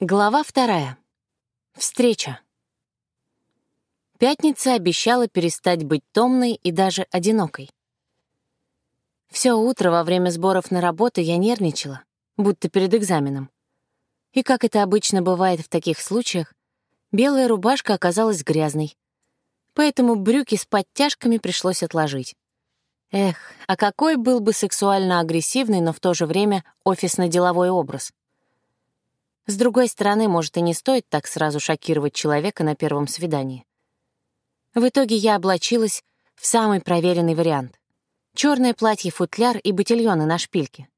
Глава вторая. Встреча. Пятница обещала перестать быть томной и даже одинокой. Все утро во время сборов на работу я нервничала, будто перед экзаменом. И как это обычно бывает в таких случаях, белая рубашка оказалась грязной, поэтому брюки с подтяжками пришлось отложить. Эх, а какой был бы сексуально агрессивный, но в то же время офисно-деловой образ — с другой стороны, может, и не стоит так сразу шокировать человека на первом свидании. В итоге я облачилась в самый проверенный вариант. Черное платье-футляр и ботильоны на шпильке.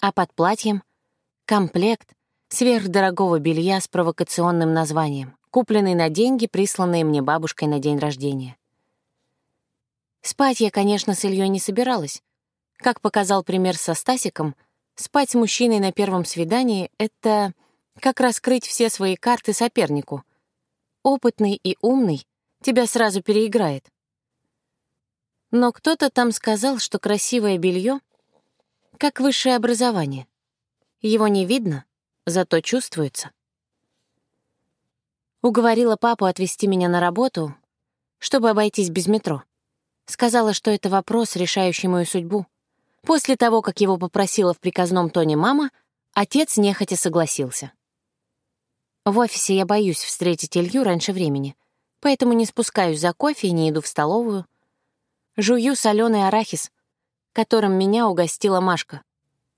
А под платьем — комплект сверхдорогого белья с провокационным названием, купленный на деньги, присланные мне бабушкой на день рождения. Спать я, конечно, с Ильей не собиралась. Как показал пример со Стасиком, спать с мужчиной на первом свидании — это как раскрыть все свои карты сопернику. Опытный и умный тебя сразу переиграет. Но кто-то там сказал, что красивое белье как высшее образование. Его не видно, зато чувствуется. Уговорила папу отвезти меня на работу, чтобы обойтись без метро. Сказала, что это вопрос, решающий мою судьбу. После того, как его попросила в приказном тоне мама, отец нехотя согласился. В офисе я боюсь встретить Илью раньше времени, поэтому не спускаюсь за кофе и не иду в столовую. Жую соленый арахис, которым меня угостила Машка,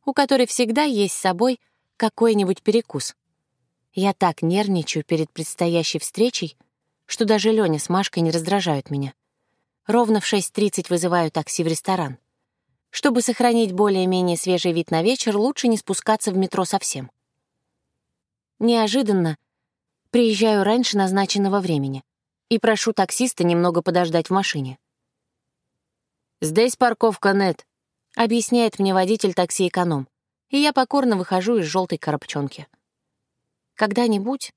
у которой всегда есть с собой какой-нибудь перекус. Я так нервничаю перед предстоящей встречей, что даже Лёня с Машкой не раздражают меня. Ровно в 6.30 вызываю такси в ресторан. Чтобы сохранить более-менее свежий вид на вечер, лучше не спускаться в метро совсем. Неожиданно приезжаю раньше назначенного времени и прошу таксиста немного подождать в машине. «Здесь парковка нет», — объясняет мне водитель такси-эконом, и я покорно выхожу из желтой коробчонки. Когда-нибудь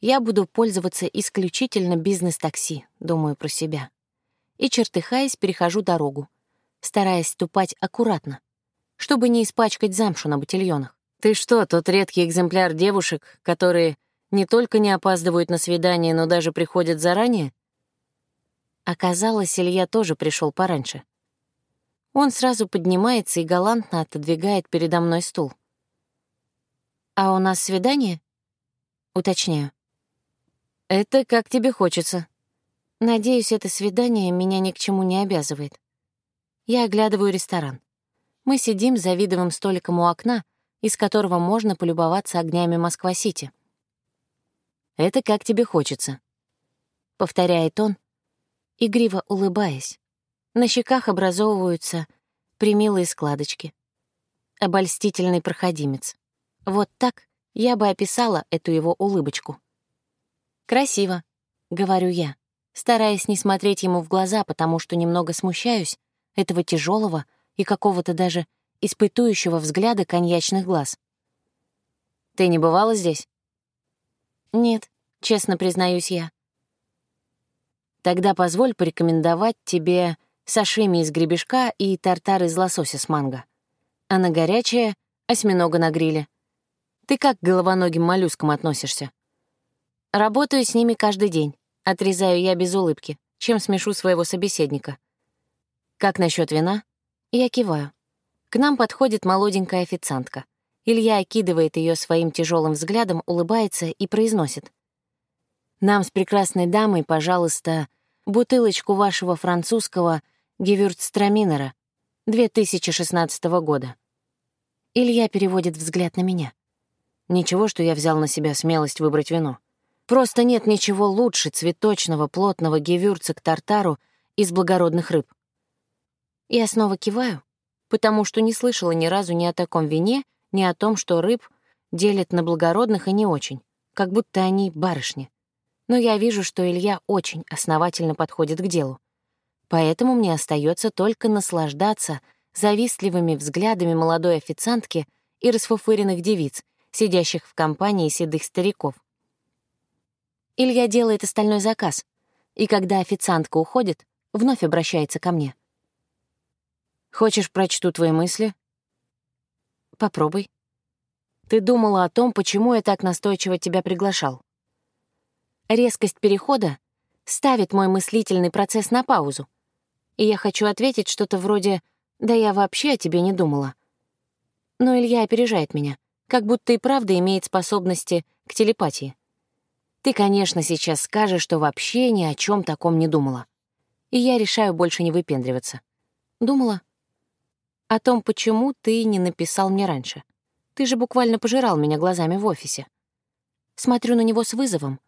я буду пользоваться исключительно бизнес-такси, думаю про себя. И, чертыхаясь, перехожу дорогу, стараясь ступать аккуратно, чтобы не испачкать замшу на ботильонах. «Ты что, тот редкий экземпляр девушек, которые не только не опаздывают на свидание, но даже приходят заранее?» Оказалось, Илья тоже пришел пораньше. Он сразу поднимается и галантно отодвигает передо мной стул. «А у нас свидание?» Уточняю. «Это как тебе хочется». Надеюсь, это свидание меня ни к чему не обязывает. Я оглядываю ресторан. Мы сидим за видовым столиком у окна — из которого можно полюбоваться огнями Москва-Сити. «Это как тебе хочется», — повторяет он, игриво улыбаясь. На щеках образовываются примилые складочки. Обольстительный проходимец. Вот так я бы описала эту его улыбочку. «Красиво», — говорю я, стараясь не смотреть ему в глаза, потому что немного смущаюсь этого тяжелого и какого-то даже испытующего взгляда коньячных глаз. «Ты не бывала здесь?» «Нет», — честно признаюсь я. «Тогда позволь порекомендовать тебе сашими из гребешка и тартар из лосося с манго. А на горячее — осьминога на гриле. Ты как к головоногим моллюскам относишься?» «Работаю с ними каждый день», — отрезаю я без улыбки, чем смешу своего собеседника. «Как насчет вина?» Я киваю. К нам подходит молоденькая официантка. Илья окидывает ее своим тяжелым взглядом, улыбается и произносит. «Нам с прекрасной дамой, пожалуйста, бутылочку вашего французского Гевюртстраминера 2016 года». Илья переводит взгляд на меня. Ничего, что я взял на себя смелость выбрать вино. Просто нет ничего лучше цветочного плотного гевюрца к тартару из благородных рыб. Я снова киваю, потому что не слышала ни разу ни о таком вине, ни о том, что рыб делят на благородных и не очень, как будто они барышни. Но я вижу, что Илья очень основательно подходит к делу. Поэтому мне остается только наслаждаться завистливыми взглядами молодой официантки и расфуфыренных девиц, сидящих в компании седых стариков. Илья делает остальной заказ, и когда официантка уходит, вновь обращается ко мне — Хочешь, прочту твои мысли? Попробуй. ты думала о том, почему я так настойчиво тебя приглашал. Резкость перехода ставит мой мыслительный процесс на паузу. И я хочу ответить что-то вроде «Да я вообще о тебе не думала». Но Илья опережает меня, как будто и правда имеет способности к телепатии. Ты, конечно, сейчас скажешь, что вообще ни о чем таком не думала. И я решаю больше не выпендриваться. Думала? О том, почему ты не написал мне раньше. Ты же буквально пожирал меня глазами в офисе. Смотрю на него с вызовом,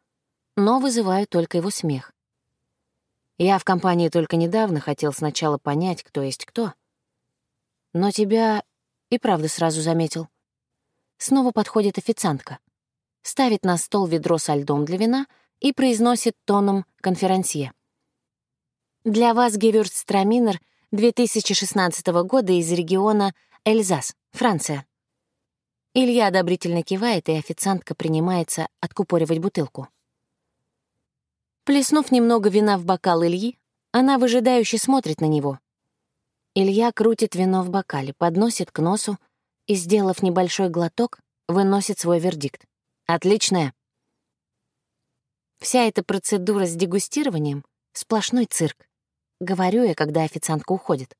но вызываю только его смех. Я в компании только недавно хотел сначала понять, кто есть кто. Но тебя и правда сразу заметил. Снова подходит официантка. Ставит на стол ведро со льдом для вина и произносит тоном конферансье. «Для вас Гевюрстраминер 2016 года из региона Эльзас, Франция». Илья одобрительно кивает, и официантка принимается откупоривать бутылку. Плеснув немного вина в бокал Ильи, она выжидающе смотрит на него. Илья крутит вино в бокале, подносит к носу и, сделав небольшой глоток, выносит свой вердикт. «Отличная!» Вся эта процедура с дегустированием — сплошной цирк. Говорю я, когда официантка уходит.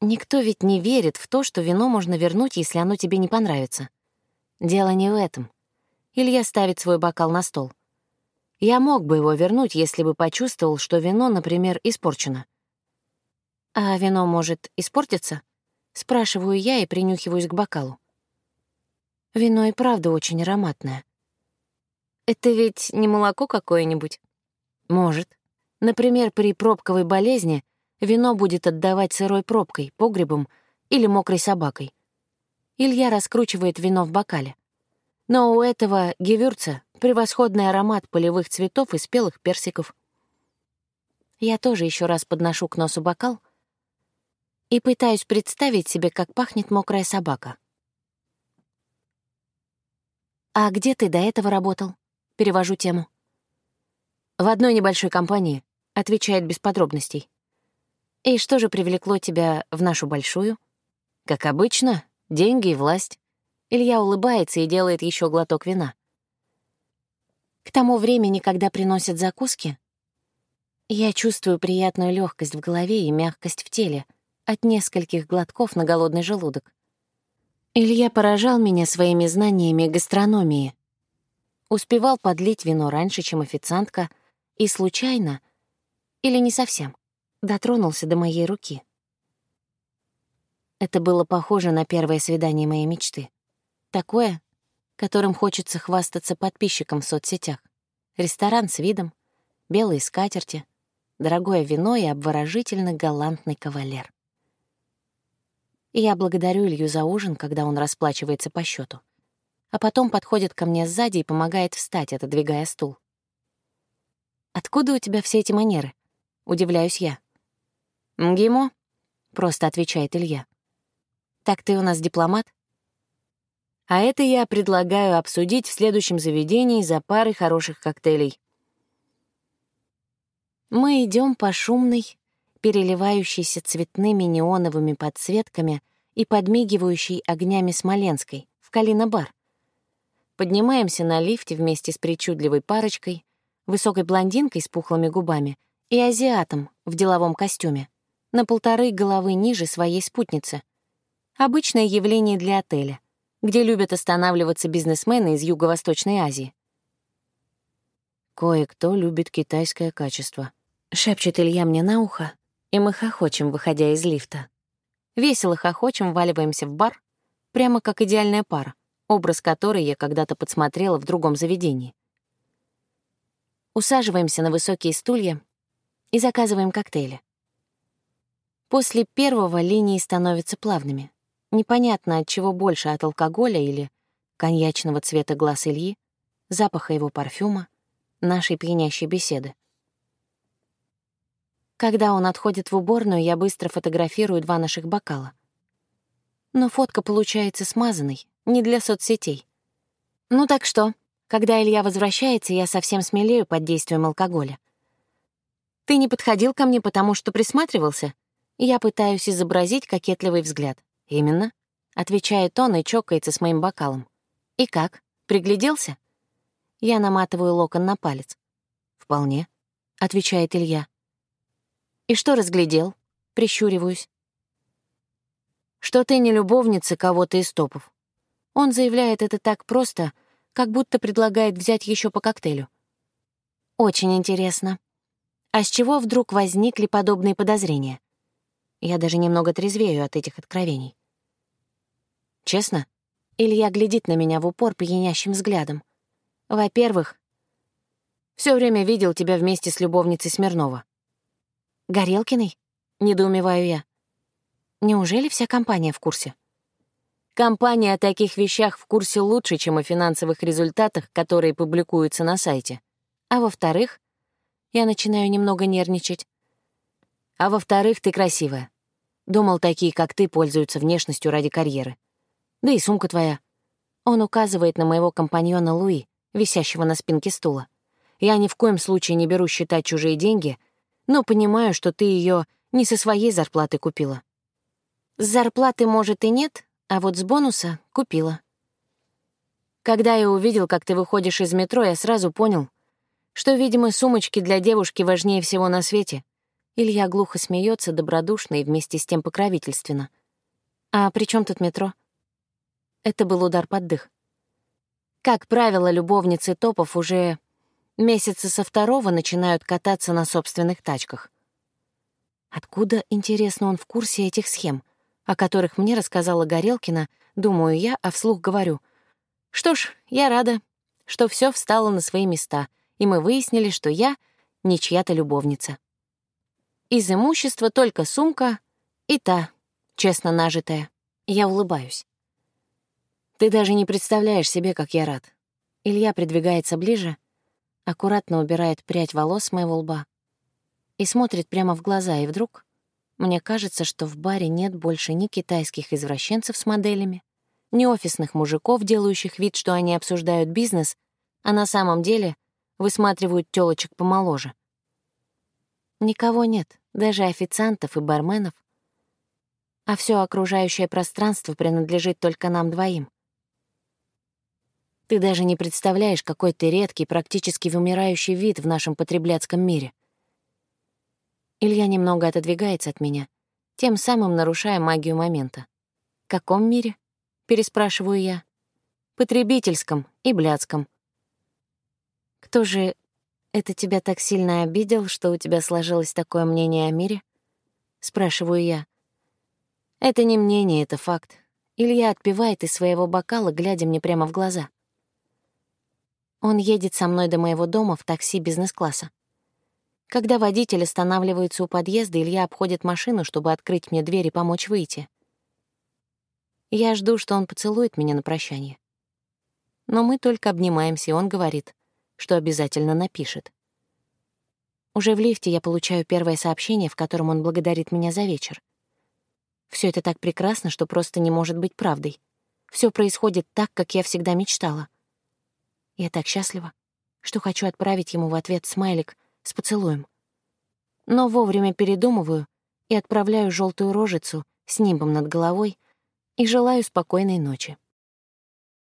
Никто ведь не верит в то, что вино можно вернуть, если оно тебе не понравится. Дело не в этом. Илья ставит свой бокал на стол. Я мог бы его вернуть, если бы почувствовал, что вино, например, испорчено. «А вино может испортиться?» — спрашиваю я и принюхиваюсь к бокалу. Вино и правда очень ароматное. Это ведь не молоко какое-нибудь? Может. Например, при пробковой болезни вино будет отдавать сырой пробкой, погребом или мокрой собакой. Илья раскручивает вино в бокале. Но у этого гевюрца превосходный аромат полевых цветов и спелых персиков. Я тоже еще раз подношу к носу бокал и пытаюсь представить себе, как пахнет мокрая собака. «А где ты до этого работал?» — перевожу тему. «В одной небольшой компании», — отвечает без подробностей. «И что же привлекло тебя в нашу большую?» «Как обычно, деньги и власть. Илья улыбается и делает еще глоток вина. К тому времени, когда приносят закуски, я чувствую приятную легкость в голове и мягкость в теле от нескольких глотков на голодный желудок. Илья поражал меня своими знаниями гастрономии. Успевал подлить вино раньше, чем официантка, и случайно, или не совсем, дотронулся до моей руки. Это было похоже на первое свидание моей мечты. Такое, которым хочется хвастаться подписчикам в соцсетях. Ресторан с видом, белые скатерти, дорогое вино и обворожительно галантный кавалер. я благодарю Илью за ужин, когда он расплачивается по счету, а потом подходит ко мне сзади и помогает встать, отодвигая стул. «Откуда у тебя все эти манеры?» — удивляюсь я. «МГИМО», — просто отвечает Илья. «Так ты у нас дипломат?» А это я предлагаю обсудить в следующем заведении за парой хороших коктейлей. Мы идем по шумной, переливающейся цветными неоновыми подсветками и подмигивающей огнями Смоленской, в Калина-бар. Поднимаемся на лифте вместе с причудливой парочкой, высокой блондинкой с пухлыми губами и азиатом в деловом костюме, на полторы головы ниже своей спутницы. Обычное явление для отеля — где любят останавливаться бизнесмены из Юго-Восточной Азии. «Кое-кто любит китайское качество», — шепчет Илья мне на ухо, и мы хохочем, выходя из лифта. Весело хохочем, валиваемся в бар, прямо как идеальная пара, образ которой я когда-то подсмотрела в другом заведении. Усаживаемся на высокие стулья и заказываем коктейли. После первого линии становятся плавными. Непонятно, от чего больше, от алкоголя или коньячного цвета глаз Ильи, запаха его парфюма, нашей пьянящей беседы. Когда он отходит в уборную, я быстро фотографирую два наших бокала. Но фотка получается смазанной, не для соцсетей. Ну так что, когда Илья возвращается, я совсем смелею под действием алкоголя. Ты не подходил ко мне, потому что присматривался? Я пытаюсь изобразить кокетливый взгляд. «Именно», — отвечает он и чокается с моим бокалом. «И как? Пригляделся?» Я наматываю локон на палец. «Вполне», — отвечает Илья. «И что разглядел?» — прищуриваюсь. «Что ты не любовница кого-то из топов». Он заявляет это так просто, как будто предлагает взять еще по коктейлю. «Очень интересно. А с чего вдруг возникли подобные подозрения?» Я даже немного трезвею от этих откровений. Честно? Илья глядит на меня в упор пьянящим взглядом. Во-первых, все время видел тебя вместе с любовницей Смирнова. Горелкиной? Недоумеваю я. Неужели вся компания в курсе? Компания о таких вещах в курсе лучше, чем о финансовых результатах, которые публикуются на сайте. А во-вторых, я начинаю немного нервничать. А во-вторых, ты красивая. Думал, такие, как ты, пользуются внешностью ради карьеры. Да и сумка твоя. Он указывает на моего компаньона Луи, висящего на спинке стула. Я ни в коем случае не беру считать чужие деньги, но понимаю, что ты ее не со своей зарплаты купила. С зарплаты, может, и нет, а вот с бонуса купила. Когда я увидел, как ты выходишь из метро, я сразу понял, что, видимо, сумочки для девушки важнее всего на свете. Илья глухо смеется, добродушно и вместе с тем покровительственно. «А при чем тут метро?» Это был удар под дых. Как правило, любовницы топов уже месяца со второго начинают кататься на собственных тачках. Откуда, интересно, он в курсе этих схем, о которых мне рассказала Горелкина, думаю я, а вслух говорю. Что ж, я рада, что все встало на свои места, и мы выяснили, что я не чья-то любовница. Из имущества только сумка и та, честно нажитая. Я улыбаюсь. Ты даже не представляешь себе, как я рад. Илья придвигается ближе, аккуратно убирает прядь волос с моего лба и смотрит прямо в глаза, и вдруг мне кажется, что в баре нет больше ни китайских извращенцев с моделями, ни офисных мужиков, делающих вид, что они обсуждают бизнес, а на самом деле высматривают тёлочек помоложе. Никого нет, даже официантов и барменов. А все окружающее пространство принадлежит только нам двоим. Ты даже не представляешь, какой ты редкий, практически вымирающий вид в нашем потребляцком мире. Илья немного отодвигается от меня, тем самым нарушая магию момента. «Каком мире?» — переспрашиваю я. «Потребительском и блядском». «Кто же это тебя так сильно обидел, что у тебя сложилось такое мнение о мире?» — спрашиваю я. «Это не мнение, это факт». Илья отпивает из своего бокала, глядя мне прямо в глаза. Он едет со мной до моего дома в такси бизнес-класса. Когда водитель останавливается у подъезда, Илья обходит машину, чтобы открыть мне дверь и помочь выйти. Я жду, что он поцелует меня на прощание. Но мы только обнимаемся, и он говорит, что обязательно напишет. Уже в лифте я получаю первое сообщение, в котором он благодарит меня за вечер. Все это так прекрасно, что просто не может быть правдой. Все происходит так, как я всегда мечтала — я так счастлива, что хочу отправить ему в ответ смайлик с поцелуем. Но вовремя передумываю и отправляю желтую рожицу с нимбом над головой и желаю спокойной ночи.